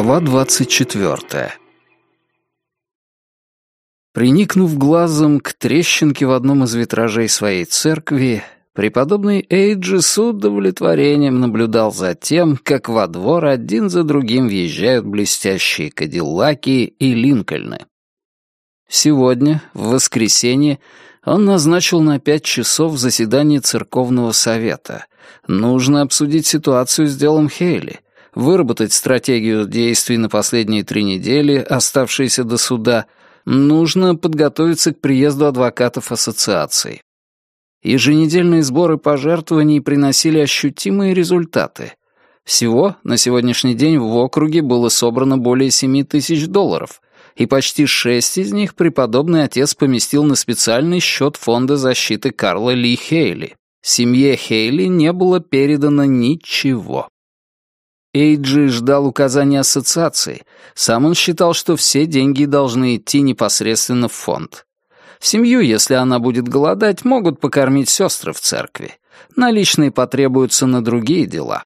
Глава двадцать четвертая Приникнув глазом к трещинке в одном из витражей своей церкви, преподобный Эйджи с удовлетворением наблюдал за тем, как во двор один за другим въезжают блестящие кадиллаки и линкольны. Сегодня, в воскресенье, он назначил на пять часов заседание церковного совета. Нужно обсудить ситуацию с делом Хейли, выработать стратегию действий на последние три недели, оставшиеся до суда. Нужно подготовиться к приезду адвокатов ассоциации. Еженедельные сборы пожертвований приносили ощутимые результаты. Всего на сегодняшний день в округе было собрано более 7 тысяч долларов, и почти шесть из них преподобный отец поместил на специальный счет Фонда защиты Карла Ли Хейли. Семье Хейли не было передано ничего. Эйджи ждал указания ассоциации. Сам он считал, что все деньги должны идти непосредственно в фонд. Семью, если она будет голодать, могут покормить сестры в церкви. Наличные потребуются на другие дела.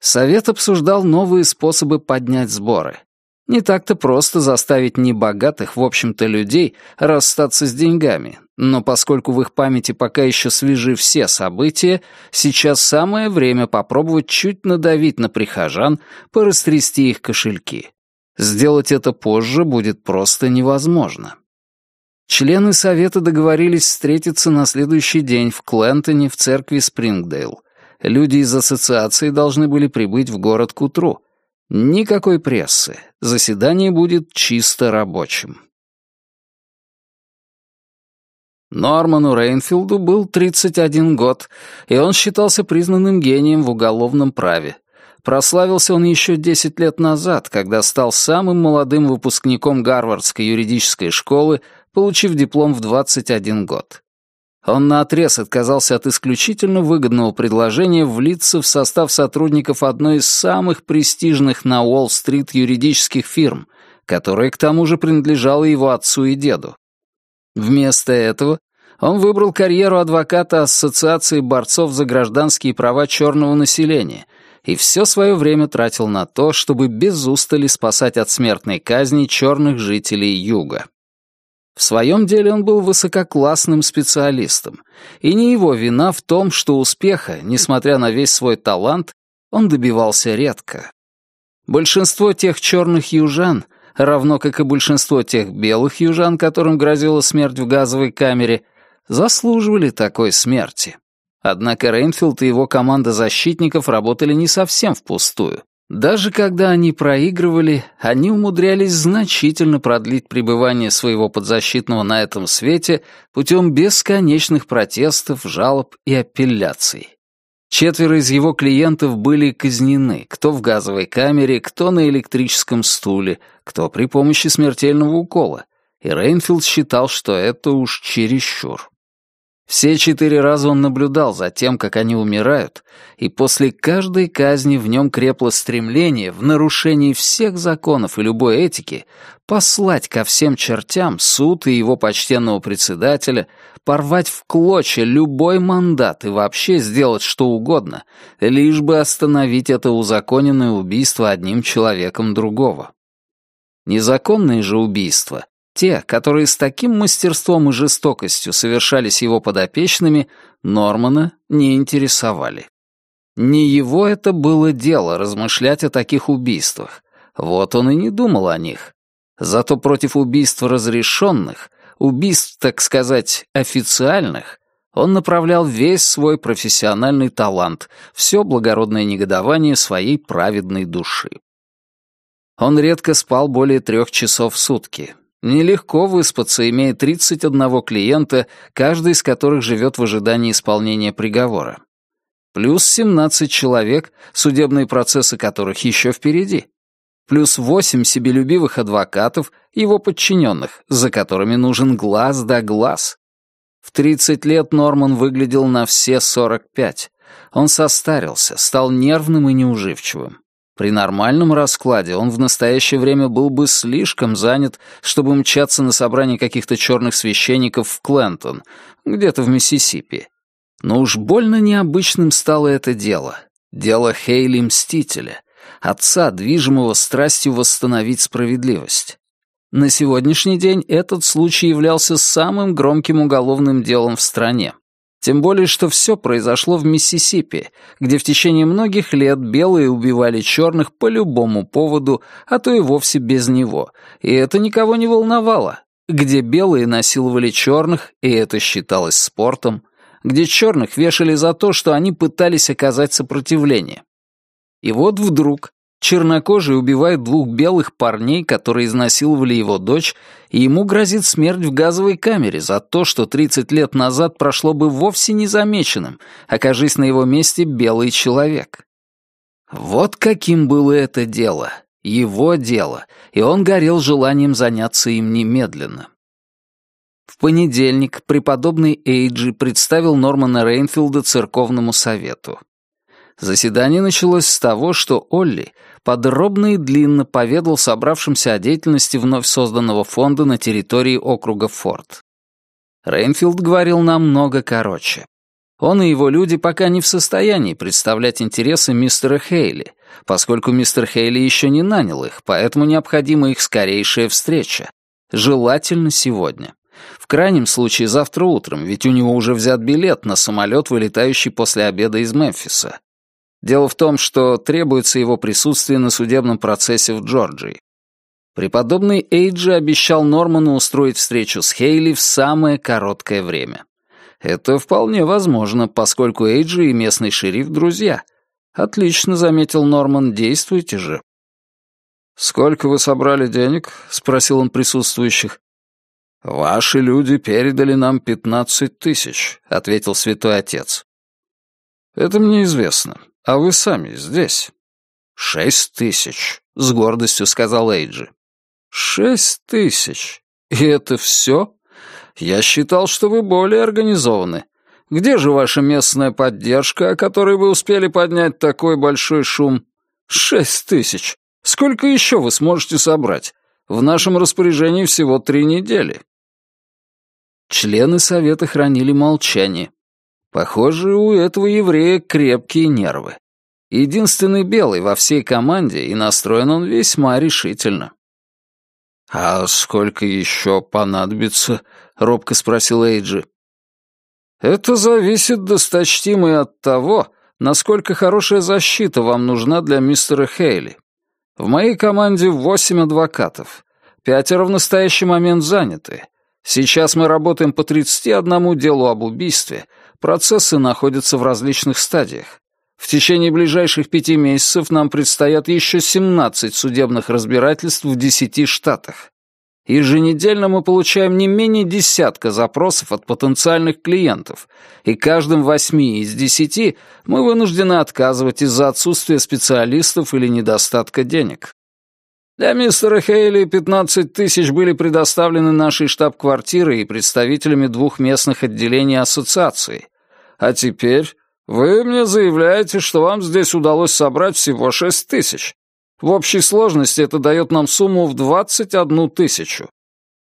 Совет обсуждал новые способы поднять сборы. Не так-то просто заставить небогатых, в общем-то, людей расстаться с деньгами, но поскольку в их памяти пока еще свежи все события, сейчас самое время попробовать чуть надавить на прихожан, порастрясти их кошельки. Сделать это позже будет просто невозможно. Члены совета договорились встретиться на следующий день в Клентоне в церкви Спрингдейл. Люди из ассоциации должны были прибыть в город к утру — Никакой прессы. Заседание будет чисто рабочим. Норману Рейнфилду был 31 год, и он считался признанным гением в уголовном праве. Прославился он еще 10 лет назад, когда стал самым молодым выпускником Гарвардской юридической школы, получив диплом в 21 год. Он наотрез отказался от исключительно выгодного предложения влиться в состав сотрудников одной из самых престижных на Уолл-стрит юридических фирм, которая к тому же принадлежала его отцу и деду. Вместо этого он выбрал карьеру адвоката Ассоциации борцов за гражданские права черного населения и все свое время тратил на то, чтобы без устали спасать от смертной казни черных жителей Юга. В своем деле он был высококлассным специалистом, и не его вина в том, что успеха, несмотря на весь свой талант, он добивался редко. Большинство тех черных южан, равно как и большинство тех белых южан, которым грозила смерть в газовой камере, заслуживали такой смерти. Однако Рейнфилд и его команда защитников работали не совсем впустую. Даже когда они проигрывали, они умудрялись значительно продлить пребывание своего подзащитного на этом свете путем бесконечных протестов, жалоб и апелляций. Четверо из его клиентов были казнены, кто в газовой камере, кто на электрическом стуле, кто при помощи смертельного укола, и Рейнфилд считал, что это уж чересчур. Все четыре раза он наблюдал за тем, как они умирают, и после каждой казни в нем крепло стремление в нарушении всех законов и любой этики послать ко всем чертям суд и его почтенного председателя, порвать в клочья любой мандат и вообще сделать что угодно, лишь бы остановить это узаконенное убийство одним человеком другого. Незаконные же убийства те, которые с таким мастерством и жестокостью совершались его подопечными, Нормана не интересовали. Не его это было дело размышлять о таких убийствах. Вот он и не думал о них. Зато против убийств разрешенных, убийств, так сказать, официальных, он направлял весь свой профессиональный талант, все благородное негодование своей праведной души. Он редко спал более трех часов в сутки, Нелегко выспаться, имея 31 клиента, каждый из которых живет в ожидании исполнения приговора. Плюс 17 человек, судебные процессы которых еще впереди. Плюс 8 себелюбивых адвокатов, его подчиненных, за которыми нужен глаз да глаз. В 30 лет Норман выглядел на все 45. Он состарился, стал нервным и неуживчивым. При нормальном раскладе он в настоящее время был бы слишком занят, чтобы мчаться на собрание каких-то черных священников в Клентон, где-то в Миссисипи. Но уж больно необычным стало это дело. Дело Хейли Мстителя. отца, движимого страстью восстановить справедливость. На сегодняшний день этот случай являлся самым громким уголовным делом в стране. Тем более, что все произошло в Миссисипи, где в течение многих лет белые убивали черных по любому поводу, а то и вовсе без него, и это никого не волновало. Где белые насиловали черных, и это считалось спортом, где черных вешали за то, что они пытались оказать сопротивление. И вот вдруг Чернокожий убивает двух белых парней, которые изнасиловали его дочь, и ему грозит смерть в газовой камере за то, что 30 лет назад прошло бы вовсе незамеченным, окажись на его месте белый человек. Вот каким было это дело, его дело, и он горел желанием заняться им немедленно. В понедельник преподобный Эйджи представил Нормана Рейнфилда церковному совету. Заседание началось с того, что Олли подробно и длинно поведал собравшимся о деятельности вновь созданного фонда на территории округа Форд. Рейнфилд говорил намного короче. Он и его люди пока не в состоянии представлять интересы мистера Хейли, поскольку мистер Хейли еще не нанял их, поэтому необходима их скорейшая встреча. Желательно сегодня. В крайнем случае завтра утром, ведь у него уже взят билет на самолет, вылетающий после обеда из Мемфиса. Дело в том, что требуется его присутствие на судебном процессе в Джорджии. Преподобный Эйджи обещал Норману устроить встречу с Хейли в самое короткое время. Это вполне возможно, поскольку Эйджи и местный шериф — друзья. Отлично, заметил Норман, действуйте же. «Сколько вы собрали денег?» — спросил он присутствующих. «Ваши люди передали нам пятнадцать тысяч», — ответил святой отец. «Это мне известно. А вы сами здесь?» «Шесть тысяч», — с гордостью сказал Эйджи. «Шесть тысяч? И это все? Я считал, что вы более организованы. Где же ваша местная поддержка, о которой вы успели поднять такой большой шум? Шесть тысяч. Сколько еще вы сможете собрать? В нашем распоряжении всего три недели». Члены совета хранили молчание. Похоже, у этого еврея крепкие нервы. Единственный белый во всей команде, и настроен он весьма решительно. «А сколько еще понадобится?» — робко спросил Эйджи. «Это зависит, досточтимый, от того, насколько хорошая защита вам нужна для мистера Хейли. В моей команде восемь адвокатов. Пятеро в настоящий момент заняты. Сейчас мы работаем по 31 делу об убийстве, Процессы находятся в различных стадиях. В течение ближайших пяти месяцев нам предстоят еще 17 судебных разбирательств в 10 штатах. Еженедельно мы получаем не менее десятка запросов от потенциальных клиентов, и каждым восьми из десяти мы вынуждены отказывать из-за отсутствия специалистов или недостатка денег. Для мистера Хейли 15 тысяч были предоставлены нашей штаб-квартирой и представителями двух местных отделений ассоциации. А теперь вы мне заявляете, что вам здесь удалось собрать всего 6 тысяч. В общей сложности это дает нам сумму в 21 тысячу.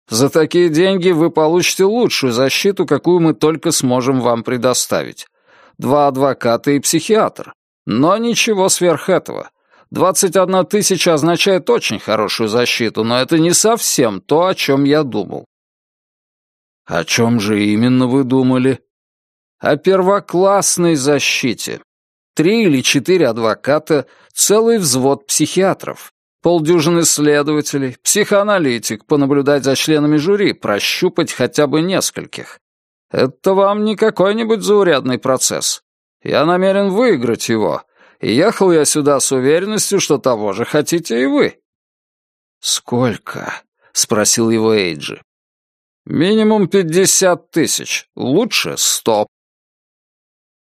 За такие деньги вы получите лучшую защиту, какую мы только сможем вам предоставить. Два адвоката и психиатр. Но ничего сверх этого. 21 тысяча означает очень хорошую защиту, но это не совсем то, о чем я думал. О чем же именно вы думали? О первоклассной защите. Три или четыре адвоката, целый взвод психиатров, полдюжины следователей, психоаналитик, понаблюдать за членами жюри, прощупать хотя бы нескольких. Это вам не какой-нибудь заурядный процесс. Я намерен выиграть его, ехал я сюда с уверенностью, что того же хотите и вы». «Сколько?» — спросил его Эйджи. «Минимум пятьдесят тысяч, лучше сто».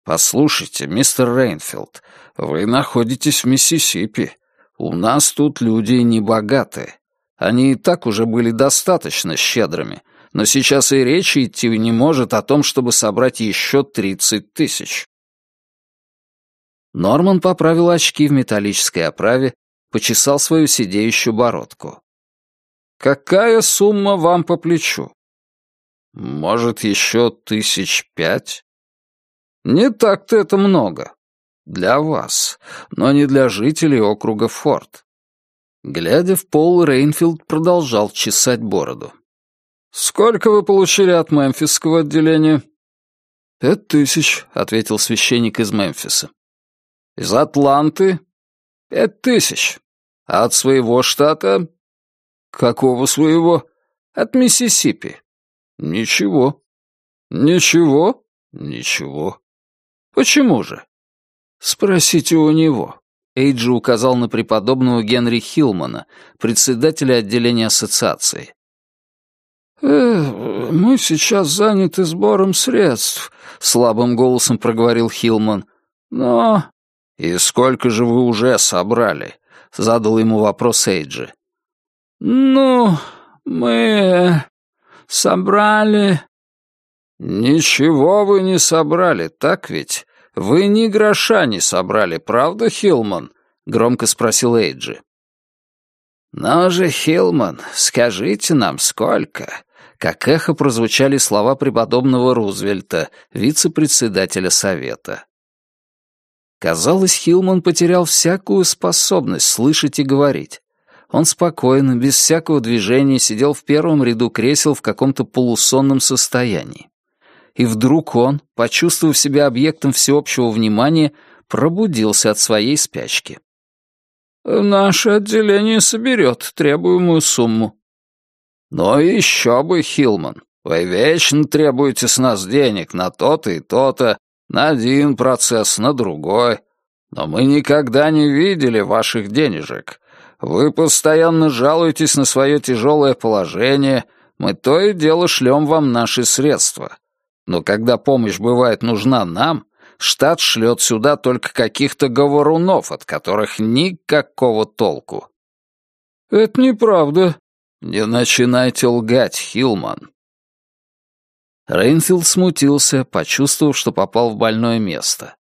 «Послушайте, мистер Рейнфилд, вы находитесь в Миссисипи. У нас тут люди небогатые. Они и так уже были достаточно щедрыми, но сейчас и речи идти не может о том, чтобы собрать еще тридцать тысяч. Норман поправил очки в металлической оправе, почесал свою сидеющую бородку. «Какая сумма вам по плечу?» «Может, еще тысяч пять?» «Не так-то это много. для вас, но не для жителей округа Форт». Глядя в пол, Рейнфилд продолжал чесать бороду. «Сколько вы получили от мемфисского отделения?» «Пять тысяч», — ответил священник из Мемфиса. «Из Атланты?» «Пять тысяч. А от своего штата?» «Какого своего?» «От Миссисипи». «Ничего». «Ничего?» «Ничего». «Почему же?» «Спросите у него». Эйджи указал на преподобного Генри Хилмана, председателя отделения ассоциации. «Э, «Мы сейчас заняты сбором средств», — слабым голосом проговорил Хилман. «Но...» «И сколько же вы уже собрали?» — задал ему вопрос Эйджи. «Ну, мы собрали...» «Ничего вы не собрали, так ведь? Вы ни гроша не собрали, правда, Хилман?» — громко спросил Эйджи. «Ну же, Хилман, скажите нам, сколько?» Как эхо прозвучали слова преподобного Рузвельта, вице-председателя Совета. Казалось, Хилман потерял всякую способность слышать и говорить. Он спокойно, без всякого движения, сидел в первом ряду кресел в каком-то полусонном состоянии. И вдруг он, почувствовав себя объектом всеобщего внимания, пробудился от своей спячки. «Наше отделение соберет требуемую сумму», «Ну еще бы, Хилман, вы вечно требуете с нас денег на то-то и то-то, на один процесс, на другой. Но мы никогда не видели ваших денежек. Вы постоянно жалуетесь на свое тяжелое положение, мы то и дело шлем вам наши средства. Но когда помощь бывает нужна нам, штат шлет сюда только каких-то говорунов, от которых никакого толку». «Это неправда», «Не начинайте лгать, Хилман!» Рейнфилд смутился, почувствовав, что попал в больное место.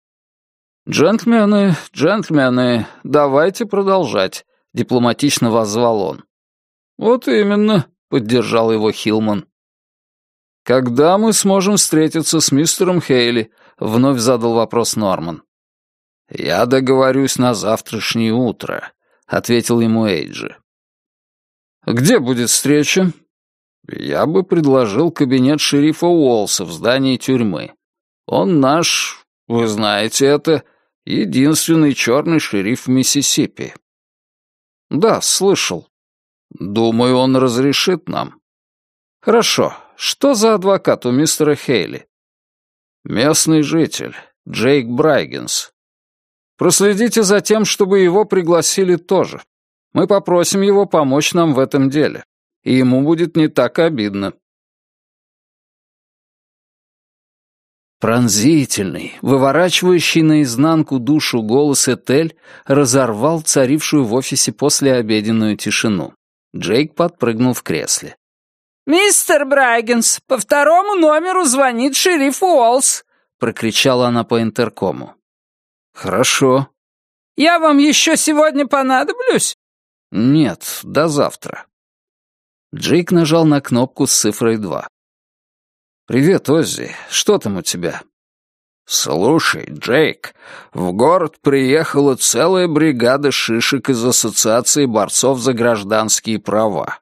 «Джентльмены, джентльмены, давайте продолжать», — дипломатично воззвал он. «Вот именно», — поддержал его Хилман. «Когда мы сможем встретиться с мистером Хейли?» — вновь задал вопрос Норман. «Я договорюсь на завтрашнее утро», — ответил ему Эйджи. «Где будет встреча?» «Я бы предложил кабинет шерифа Уолса в здании тюрьмы. Он наш, вы знаете это, единственный черный шериф в Миссисипи». «Да, слышал. Думаю, он разрешит нам». «Хорошо. Что за адвокат у мистера Хейли?» «Местный житель, Джейк Брайгенс. Проследите за тем, чтобы его пригласили тоже. Мы попросим его помочь нам в этом деле, и ему будет не так обидно». Пронзительный, выворачивающий наизнанку душу голос Этель разорвал царившую в офисе послеобеденную тишину. Джейк подпрыгнул в кресле. «Мистер Брайгенс, по второму номеру звонит шериф Уолс», — прокричала она по интеркому. «Хорошо». «Я вам еще сегодня понадоблюсь?» «Нет, до завтра». Джейк нажал на кнопку с цифрой 2. «Привет, Оззи. Что там у тебя?» «Слушай, Джейк, в город приехала целая бригада шишек из Ассоциации борцов за гражданские права».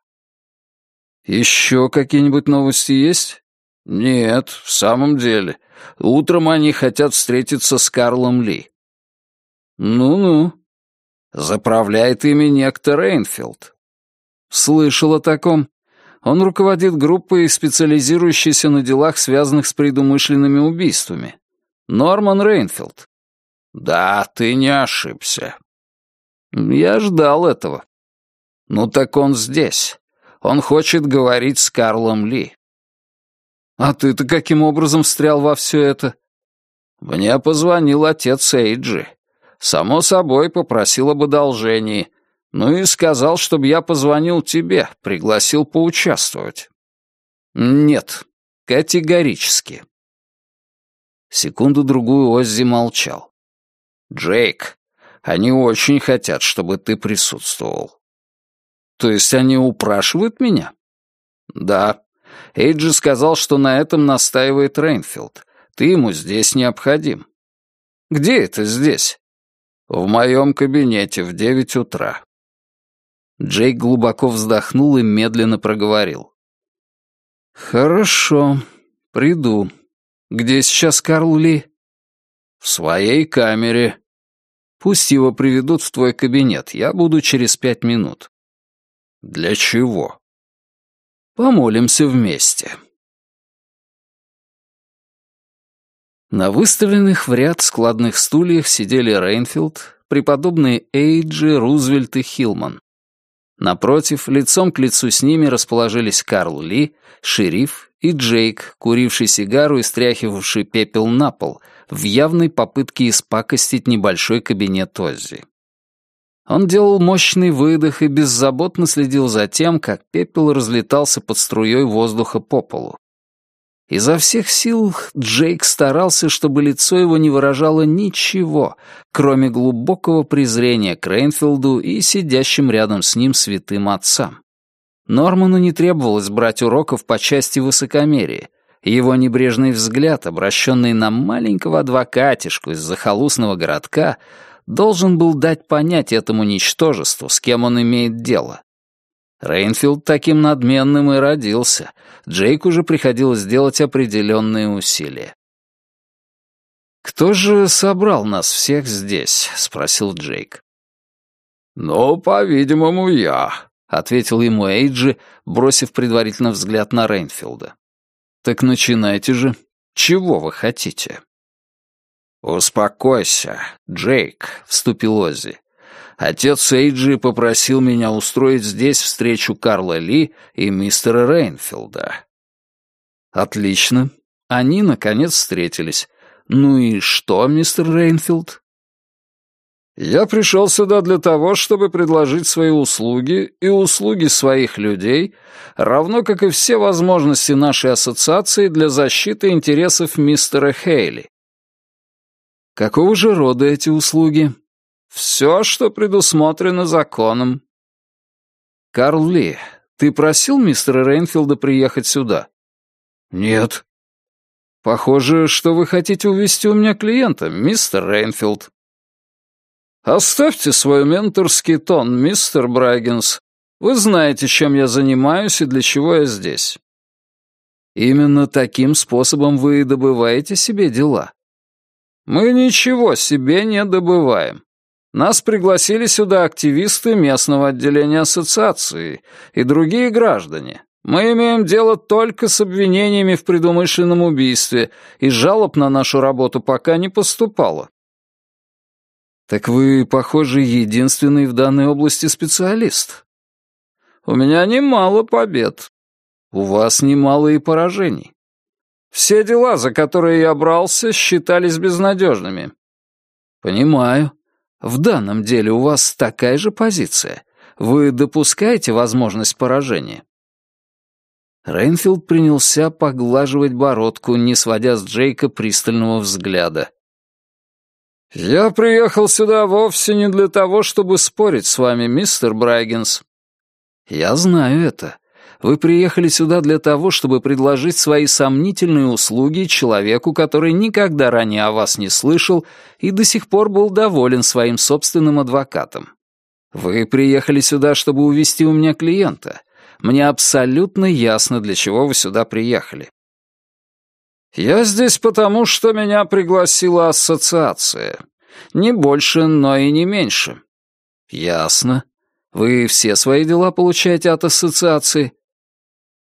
«Еще какие-нибудь новости есть?» «Нет, в самом деле. Утром они хотят встретиться с Карлом Ли». «Ну-ну», Заправляет ими некто Рейнфилд. Слышал о таком. Он руководит группой, специализирующейся на делах, связанных с предумышленными убийствами. Норман Рейнфилд. Да, ты не ошибся. Я ждал этого. Ну так он здесь. Он хочет говорить с Карлом Ли. А ты-то каким образом встрял во все это? Мне позвонил отец Эйджи. Само собой, попросил об одолжении. Ну и сказал, чтобы я позвонил тебе, пригласил поучаствовать. Нет, категорически. Секунду-другую Оззи молчал. «Джейк, они очень хотят, чтобы ты присутствовал». «То есть они упрашивают меня?» «Да. Эйджи сказал, что на этом настаивает Рейнфилд. Ты ему здесь необходим». Где это здесь?» «В моем кабинете в девять утра». Джейк глубоко вздохнул и медленно проговорил. «Хорошо, приду. Где сейчас Карл Ли?» «В своей камере». «Пусть его приведут в твой кабинет. Я буду через пять минут». «Для чего?» «Помолимся вместе». На выставленных в ряд складных стульях сидели Рейнфилд, преподобные Эйджи, Рузвельт и Хилман. Напротив, лицом к лицу с ними расположились Карл Ли, шериф и Джейк, куривший сигару и стряхивавший пепел на пол, в явной попытке испакостить небольшой кабинет Оззи. Он делал мощный выдох и беззаботно следил за тем, как пепел разлетался под струей воздуха по полу. Изо всех сил Джейк старался, чтобы лицо его не выражало ничего, кроме глубокого презрения к Рейнфилду и сидящим рядом с ним святым отцам. Норману не требовалось брать уроков по части высокомерия. Его небрежный взгляд, обращенный на маленького адвокатишку из захолустного городка, должен был дать понять этому ничтожеству, с кем он имеет дело. Рейнфилд таким надменным и родился. Джейку же приходилось делать определенные усилия. «Кто же собрал нас всех здесь?» — спросил Джейк. «Ну, по-видимому, я», — ответил ему Эйджи, бросив предварительно взгляд на Рейнфилда. «Так начинайте же. Чего вы хотите?» «Успокойся, Джейк», — вступил Оззи. Отец Эйджи попросил меня устроить здесь встречу Карла Ли и мистера Рейнфилда. Отлично. Они, наконец, встретились. Ну и что, мистер Рейнфилд? Я пришел сюда для того, чтобы предложить свои услуги и услуги своих людей, равно как и все возможности нашей ассоциации для защиты интересов мистера Хейли. Какого же рода эти услуги? Все, что предусмотрено законом. Карл Ли, ты просил мистера Рейнфилда приехать сюда? Нет. Похоже, что вы хотите увести у меня клиента, мистер Рейнфилд. Оставьте свой менторский тон, мистер Брайгенс. Вы знаете, чем я занимаюсь и для чего я здесь. Именно таким способом вы добываете себе дела. Мы ничего себе не добываем. Нас пригласили сюда активисты местного отделения ассоциации и другие граждане. Мы имеем дело только с обвинениями в предумышленном убийстве, и жалоб на нашу работу пока не поступало. Так вы, похоже, единственный в данной области специалист. У меня немало побед. У вас немало и поражений. Все дела, за которые я брался, считались безнадежными. Понимаю. В данном деле у вас такая же позиция. Вы допускаете возможность поражения?» Рейнфилд принялся поглаживать бородку, не сводя с Джейка пристального взгляда. «Я приехал сюда вовсе не для того, чтобы спорить с вами, мистер Брайгенс». «Я знаю это. Вы приехали сюда для того, чтобы предложить свои сомнительные услуги человеку, который никогда ранее о вас не слышал и до сих пор был доволен своим собственным адвокатом. Вы приехали сюда, чтобы увести у меня клиента. Мне абсолютно ясно, для чего вы сюда приехали. Я здесь потому, что меня пригласила ассоциация. Не больше, но и не меньше. Ясно. Вы все свои дела получаете от ассоциации?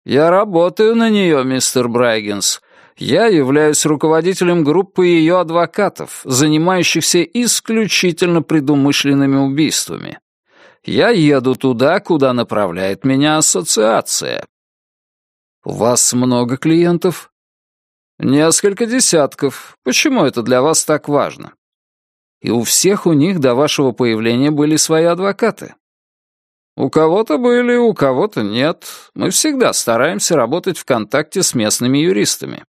«Я работаю на нее, мистер Брайгенс. Я являюсь руководителем группы ее адвокатов, занимающихся исключительно предумышленными убийствами. Я еду туда, куда направляет меня ассоциация». «У вас много клиентов?» «Несколько десятков. Почему это для вас так важно?» «И у всех у них до вашего появления были свои адвокаты?» У кого-то были, у кого-то нет. Мы всегда стараемся работать в контакте с местными юристами.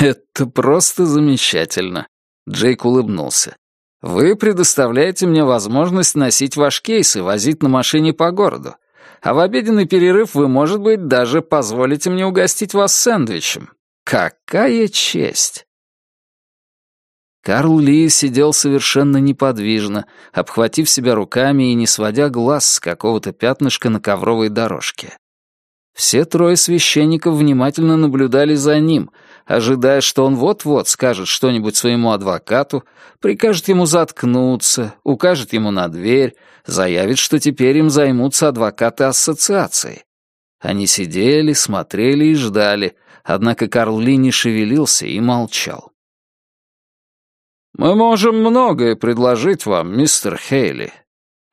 Это просто замечательно. Джейк улыбнулся. Вы предоставляете мне возможность носить ваш кейс и возить на машине по городу. А в обеденный перерыв вы, может быть, даже позволите мне угостить вас сэндвичем. Какая честь! Карл Ли сидел совершенно неподвижно, обхватив себя руками и не сводя глаз с какого-то пятнышка на ковровой дорожке. Все трое священников внимательно наблюдали за ним, ожидая, что он вот-вот скажет что-нибудь своему адвокату, прикажет ему заткнуться, укажет ему на дверь, заявит, что теперь им займутся адвокаты ассоциации. Они сидели, смотрели и ждали, однако Карл Ли не шевелился и молчал. «Мы можем многое предложить вам, мистер Хейли».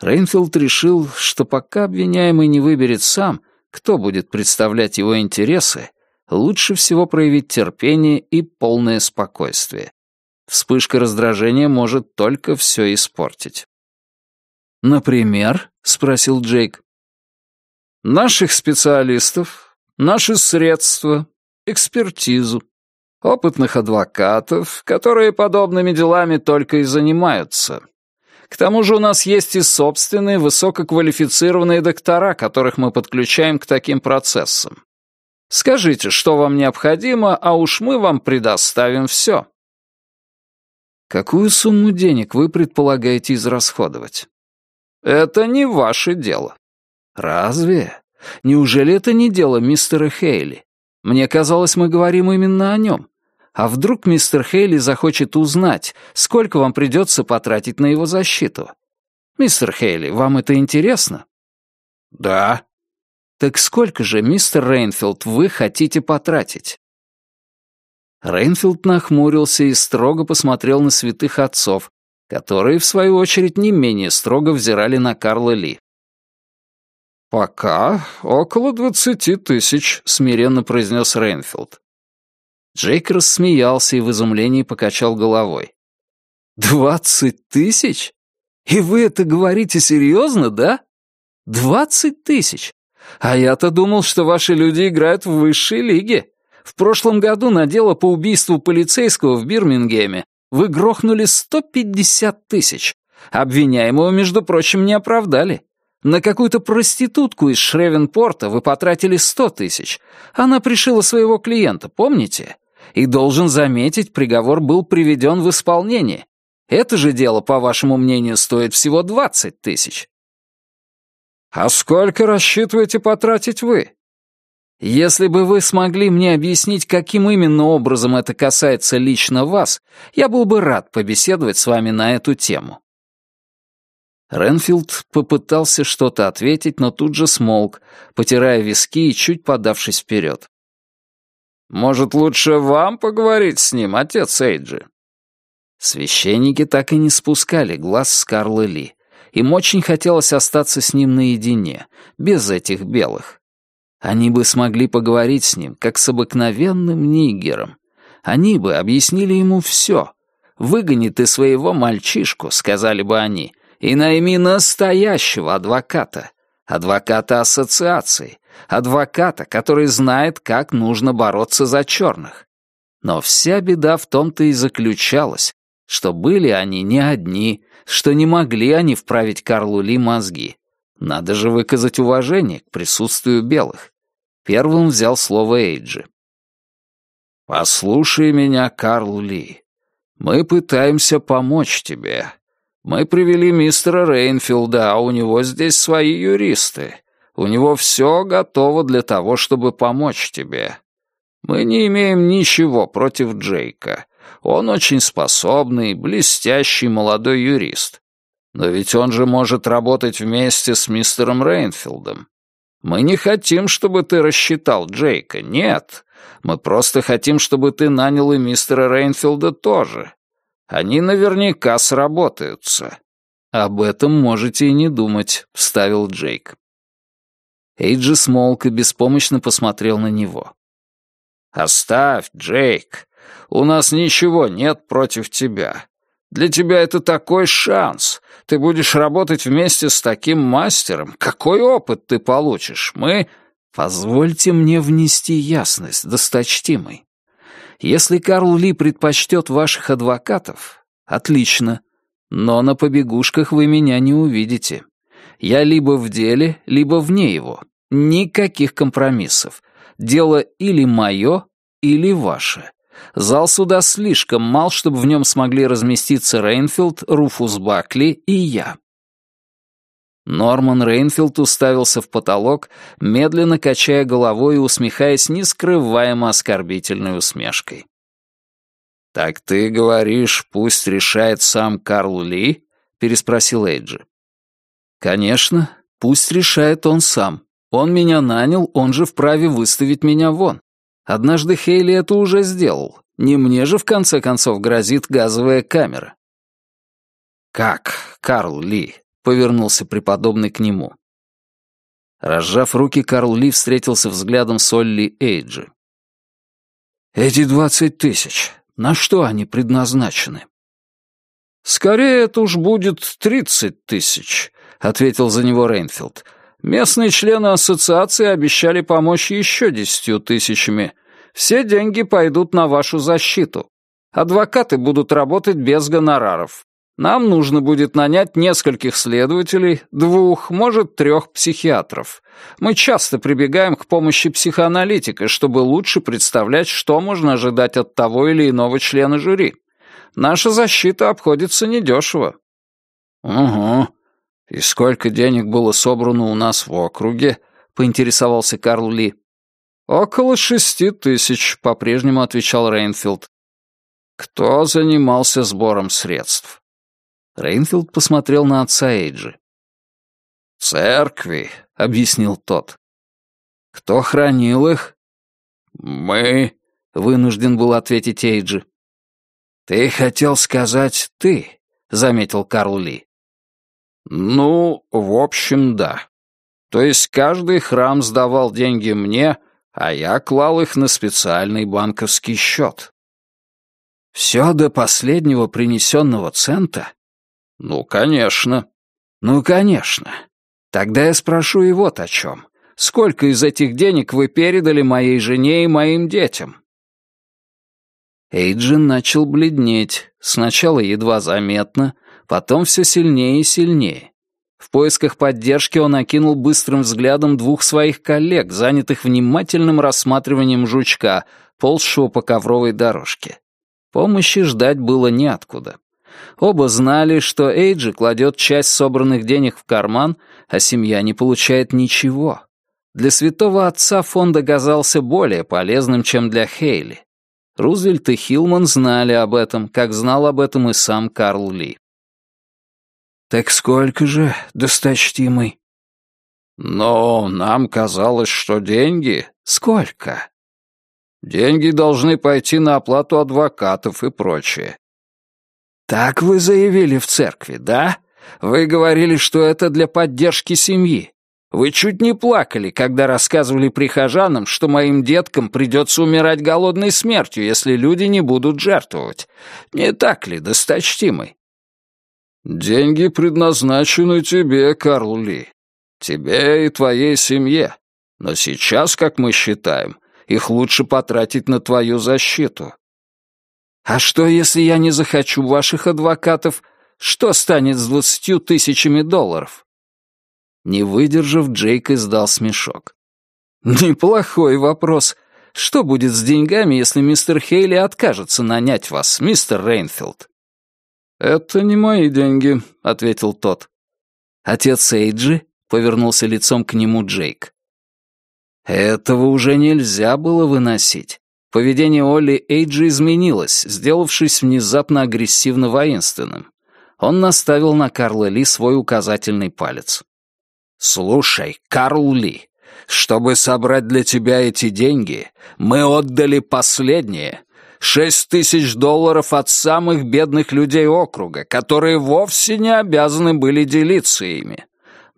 Рейнфилд решил, что пока обвиняемый не выберет сам, кто будет представлять его интересы, лучше всего проявить терпение и полное спокойствие. Вспышка раздражения может только все испортить. «Например?» — спросил Джейк. «Наших специалистов, наши средства, экспертизу, опытных адвокатов, которые подобными делами только и занимаются. К тому же у нас есть и собственные высококвалифицированные доктора, которых мы подключаем к таким процессам. Скажите, что вам необходимо, а уж мы вам предоставим все. Какую сумму денег вы предполагаете израсходовать? Это не ваше дело. Разве? Неужели это не дело мистера Хейли? Мне казалось, мы говорим именно о нем. А вдруг мистер Хейли захочет узнать, сколько вам придется потратить на его защиту? Мистер Хейли, вам это интересно? Да. Так сколько же, мистер Рейнфилд, вы хотите потратить? Рейнфилд нахмурился и строго посмотрел на святых отцов, которые, в свою очередь, не менее строго взирали на Карла Ли. «Пока около двадцати тысяч», — смиренно произнес Рейнфилд. Джейк рассмеялся и в изумлении покачал головой. «Двадцать тысяч? И вы это говорите серьезно, да? Двадцать тысяч? А я-то думал, что ваши люди играют в высшей лиге. В прошлом году на дело по убийству полицейского в Бирмингеме вы грохнули сто пятьдесят тысяч. Обвиняемого, между прочим, не оправдали. На какую-то проститутку из Шревенпорта вы потратили сто тысяч. Она пришила своего клиента, помните? И должен заметить, приговор был приведен в исполнение. Это же дело, по вашему мнению, стоит всего 20 тысяч. А сколько рассчитываете потратить вы? Если бы вы смогли мне объяснить, каким именно образом это касается лично вас, я был бы рад побеседовать с вами на эту тему. Ренфилд попытался что-то ответить, но тут же смолк, потирая виски и чуть подавшись вперед. Может, лучше вам поговорить с ним, отец Эйджи?» Священники так и не спускали глаз с Карла Ли. Им очень хотелось остаться с ним наедине, без этих белых. Они бы смогли поговорить с ним, как с обыкновенным нигером. Они бы объяснили ему все. «Выгони ты своего мальчишку», — сказали бы они, — «и найми настоящего адвоката, адвоката ассоциации, адвоката, который знает, как нужно бороться за черных. Но вся беда в том-то и заключалась, что были они не одни, что не могли они вправить Карлу Ли мозги. Надо же выказать уважение к присутствию белых. Первым взял слово Эйджи. «Послушай меня, Карл Ли. Мы пытаемся помочь тебе. Мы привели мистера Рейнфилда, а у него здесь свои юристы. У него все готово для того, чтобы помочь тебе. Мы не имеем ничего против Джейка. Он очень способный, блестящий молодой юрист. Но ведь он же может работать вместе с мистером Рейнфилдом. Мы не хотим, чтобы ты рассчитал Джейка, нет. Мы просто хотим, чтобы ты нанял и мистера Рейнфилда тоже. Они наверняка сработаются». «Об этом можете и не думать», — вставил Джейк. Эйджи смолк и беспомощно посмотрел на него. «Оставь, Джейк. У нас ничего нет против тебя. Для тебя это такой шанс. Ты будешь работать вместе с таким мастером. Какой опыт ты получишь? Мы...» «Позвольте мне внести ясность, досточтимый. Если Карл Ли предпочтет ваших адвокатов, отлично. Но на побегушках вы меня не увидите. Я либо в деле, либо вне его. Никаких компромиссов. Дело или мое, или ваше. Зал суда слишком мал, чтобы в нем смогли разместиться Рейнфилд, Руфус Бакли и я. Норман Рейнфилд уставился в потолок, медленно качая головой и усмехаясь нескрываемо оскорбительной усмешкой. «Так ты говоришь, пусть решает сам Карл Ли?» — переспросил Эйджи. «Конечно, пусть решает он сам. Он меня нанял, он же вправе выставить меня вон. Однажды Хейли это уже сделал. Не мне же, в конце концов, грозит газовая камера». «Как, Карл Ли?» — повернулся преподобный к нему. Разжав руки, Карл Ли встретился взглядом с Олли Эйджи. «Эти двадцать тысяч. На что они предназначены? «Скорее, это уж будет тридцать тысяч», — ответил за него Рейнфилд. «Местные члены ассоциации обещали помочь еще десятью тысячами. Все деньги пойдут на вашу защиту. Адвокаты будут работать без гонораров. Нам нужно будет нанять нескольких следователей, двух, может, трех психиатров. Мы часто прибегаем к помощи психоаналитика, чтобы лучше представлять, что можно ожидать от того или иного члена жюри. Наша защита обходится недешево». «Угу. И сколько денег было собрано у нас в округе?» — поинтересовался Карл Ли. «Около шести тысяч», — по-прежнему отвечал Рейнфилд. «Кто занимался сбором средств?» Рейнфилд посмотрел на отца Эйджи. «Церкви», — объяснил тот. «Кто хранил их?» «Мы», — вынужден был ответить Эйджи. «Ты хотел сказать «ты», — заметил Карл Ли. «Ну, в общем, да. То есть каждый храм сдавал деньги мне, а я клал их на специальный банковский счет». «Все до последнего принесенного цента?» «Ну, конечно». «Ну, конечно. Тогда я спрошу и вот о чем. Сколько из этих денег вы передали моей жене и моим детям?» Эйджин начал бледнеть, сначала едва заметно, потом все сильнее и сильнее. В поисках поддержки он окинул быстрым взглядом двух своих коллег, занятых внимательным рассматриванием жучка, ползшего по ковровой дорожке. Помощи ждать было неоткуда. Оба знали, что Эйджи кладет часть собранных денег в карман, а семья не получает ничего. Для святого отца фонд оказался более полезным, чем для Хейли. Рузвельт и Хилман знали об этом, как знал об этом и сам Карл Ли. «Так сколько же, досточтимый?» «Но нам казалось, что деньги...» «Сколько?» «Деньги должны пойти на оплату адвокатов и прочее. «Так вы заявили в церкви, да? Вы говорили, что это для поддержки семьи. Вы чуть не плакали, когда рассказывали прихожанам, что моим деткам придется умирать голодной смертью, если люди не будут жертвовать. Не так ли, досточтимый?» «Деньги предназначены тебе, Карл Ли. Тебе и твоей семье. Но сейчас, как мы считаем, их лучше потратить на твою защиту. А что, если я не захочу ваших адвокатов? Что станет с двадцатью тысячами долларов?» Не выдержав, Джейк издал смешок. «Неплохой вопрос. Что будет с деньгами, если мистер Хейли откажется нанять вас, мистер Рейнфилд?» «Это не мои деньги», — ответил тот. «Отец Эйджи?» — повернулся лицом к нему Джейк. Этого уже нельзя было выносить. Поведение Олли Эйджи изменилось, сделавшись внезапно агрессивно-воинственным. Он наставил на Карла Ли свой указательный палец. «Слушай, Карл Ли, чтобы собрать для тебя эти деньги, мы отдали последние. Шесть тысяч долларов от самых бедных людей округа, которые вовсе не обязаны были делиться ими.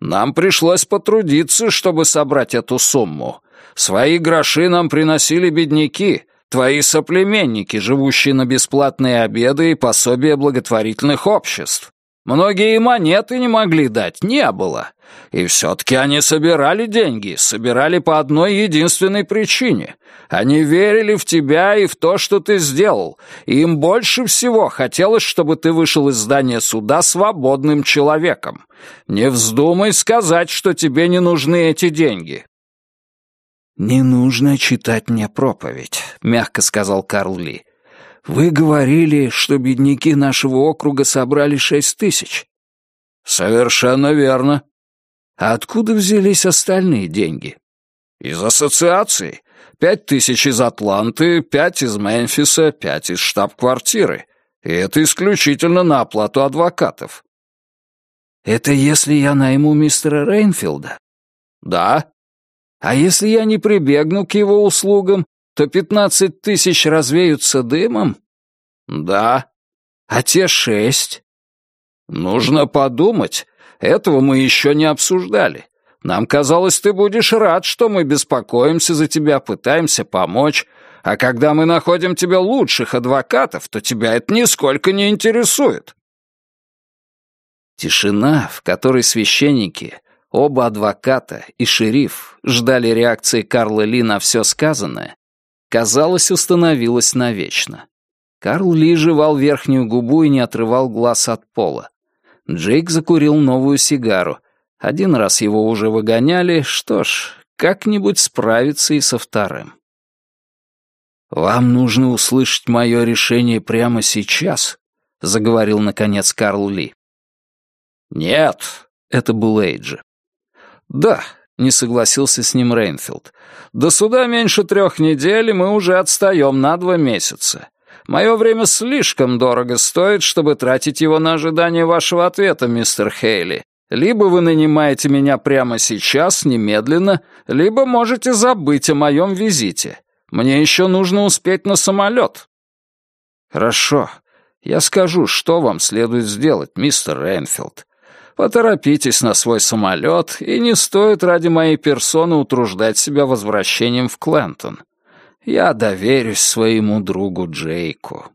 Нам пришлось потрудиться, чтобы собрать эту сумму. Свои гроши нам приносили бедняки, Твои соплеменники, живущие на бесплатные обеды и пособия благотворительных обществ. Многие и монеты не могли дать, не было. И все-таки они собирали деньги, собирали по одной единственной причине. Они верили в тебя и в то, что ты сделал, и им больше всего хотелось, чтобы ты вышел из здания суда свободным человеком. Не вздумай сказать, что тебе не нужны эти деньги. «Не нужно читать мне проповедь», — мягко сказал Карл Ли. Вы говорили, что бедняки нашего округа собрали шесть тысяч. Совершенно верно. А откуда взялись остальные деньги? Из ассоциации. Пять тысяч из Атланты, пять из Мемфиса, пять из штаб-квартиры. И это исключительно на оплату адвокатов. Это если я найму мистера Рейнфилда? Да. А если я не прибегну к его услугам, то пятнадцать тысяч развеются дымом? Да. А те шесть? Нужно подумать. Этого мы еще не обсуждали. Нам казалось, ты будешь рад, что мы беспокоимся за тебя, пытаемся помочь. А когда мы находим тебе лучших адвокатов, то тебя это нисколько не интересует. Тишина, в которой священники, оба адвоката и шериф ждали реакции Карла Ли на все сказанное, казалось, установилась навечно. Карл Ли жевал верхнюю губу и не отрывал глаз от пола. Джейк закурил новую сигару. Один раз его уже выгоняли, что ж, как-нибудь справиться и со вторым. «Вам нужно услышать мое решение прямо сейчас», — заговорил, наконец, Карл Ли. «Нет», — это был Эйджи. «Да», — не согласился с ним Рейнфилд. «До суда меньше трех недель, и мы уже отстаем на два месяца. Мое время слишком дорого стоит, чтобы тратить его на ожидание вашего ответа, мистер Хейли. Либо вы нанимаете меня прямо сейчас, немедленно, либо можете забыть о моем визите. Мне еще нужно успеть на самолет». «Хорошо. Я скажу, что вам следует сделать, мистер Рейнфилд. Поторопитесь на свой самолет, и не стоит ради моей персоны утруждать себя возвращением в Клентон. Я доверюсь своему другу Джейку.